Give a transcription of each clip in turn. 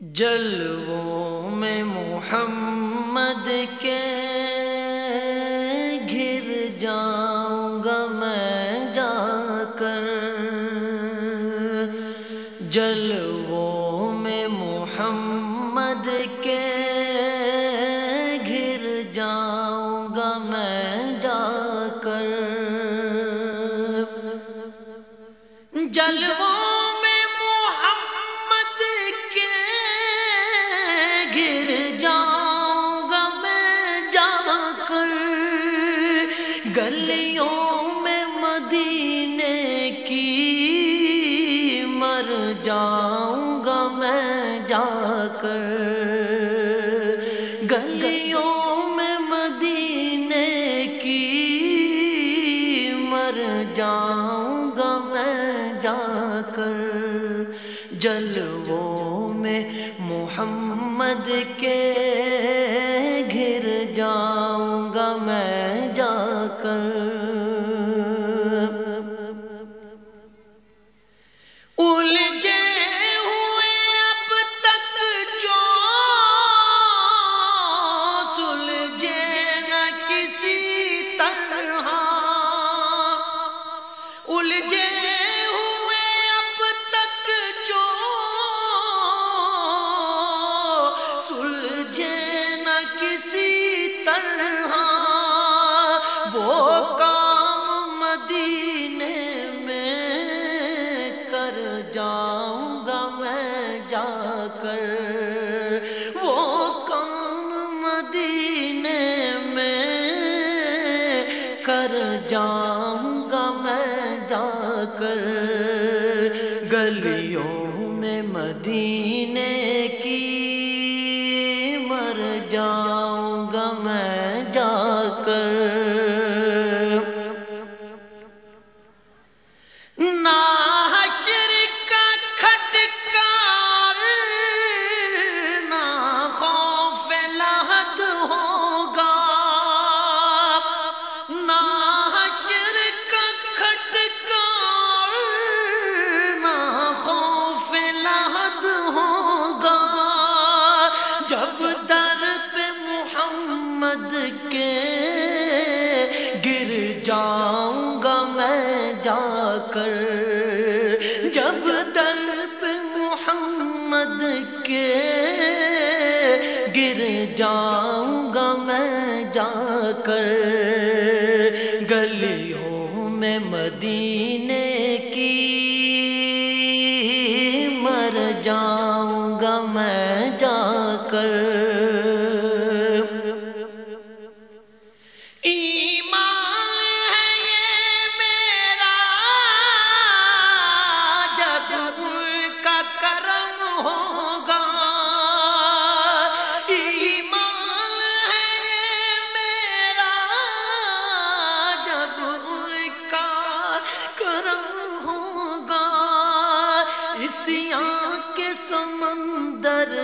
جلووں میں محمد کے گھر جاؤں گا میں جا کر۔ جلووں میں محمد کے گھر جاؤں گا میں جاؤں گا میں جا کر۔ گلیوں میں مدینے کی مر جاؤں گا میں جا کر۔ جلووں میں محمد کے الجھے ہوئے اب تک جو سلجھے نہ کسی طرح وہ کام مدینے میں کر جاؤں گا میں جا کر۔ وہ کام میں کر جاؤں کر گلیوں میں مدینے کی مر جان جب در پہ محمد کے گر جاؤں گا میں جا کر، جب در پہ محمد کے گر جاؤں گا میں جا کر، گلیوں میں مدینے کی مر جاؤں گا میں جا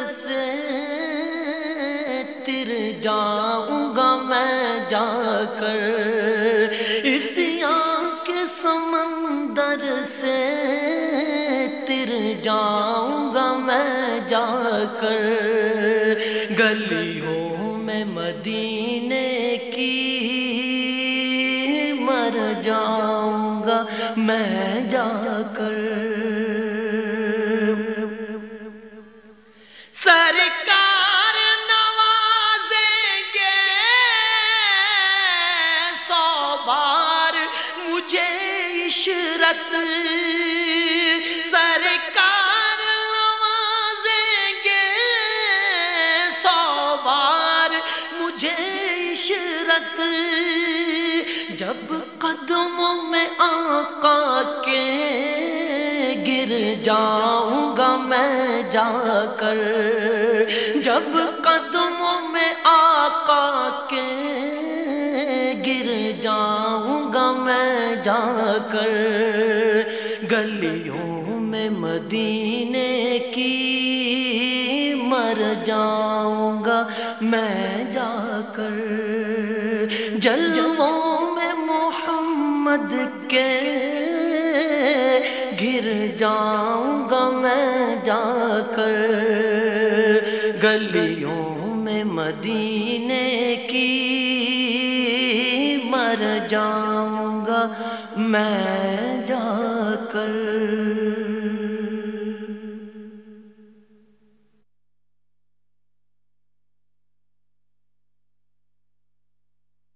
سے تر جاؤں گا میں جا کر۔ اس آنکھ کے سمندر سے تر جاؤں گا میں جا کر۔ گلیوں میں مدینے کی مر جاؤں گا میں جا کر۔ سرکار نوازیں گے۔ سو بار مجھے عشرت۔ سرکار نوازیں گے۔ سو بار مجھے عشرت۔ جب قدموں میں آقا کے گر جاؤں گا میں جا کر۔ جب قدموں میں آقا کے گر جاؤں گا میں جا کر۔ گلیوں میں مدینے کی مر جاؤں گا میں جا کر۔ جلووں میں محمد کے گر جاؤں گا میں جا کر۔ گلیوں میں مدینے کی مر جاؤں گا میں جا کر۔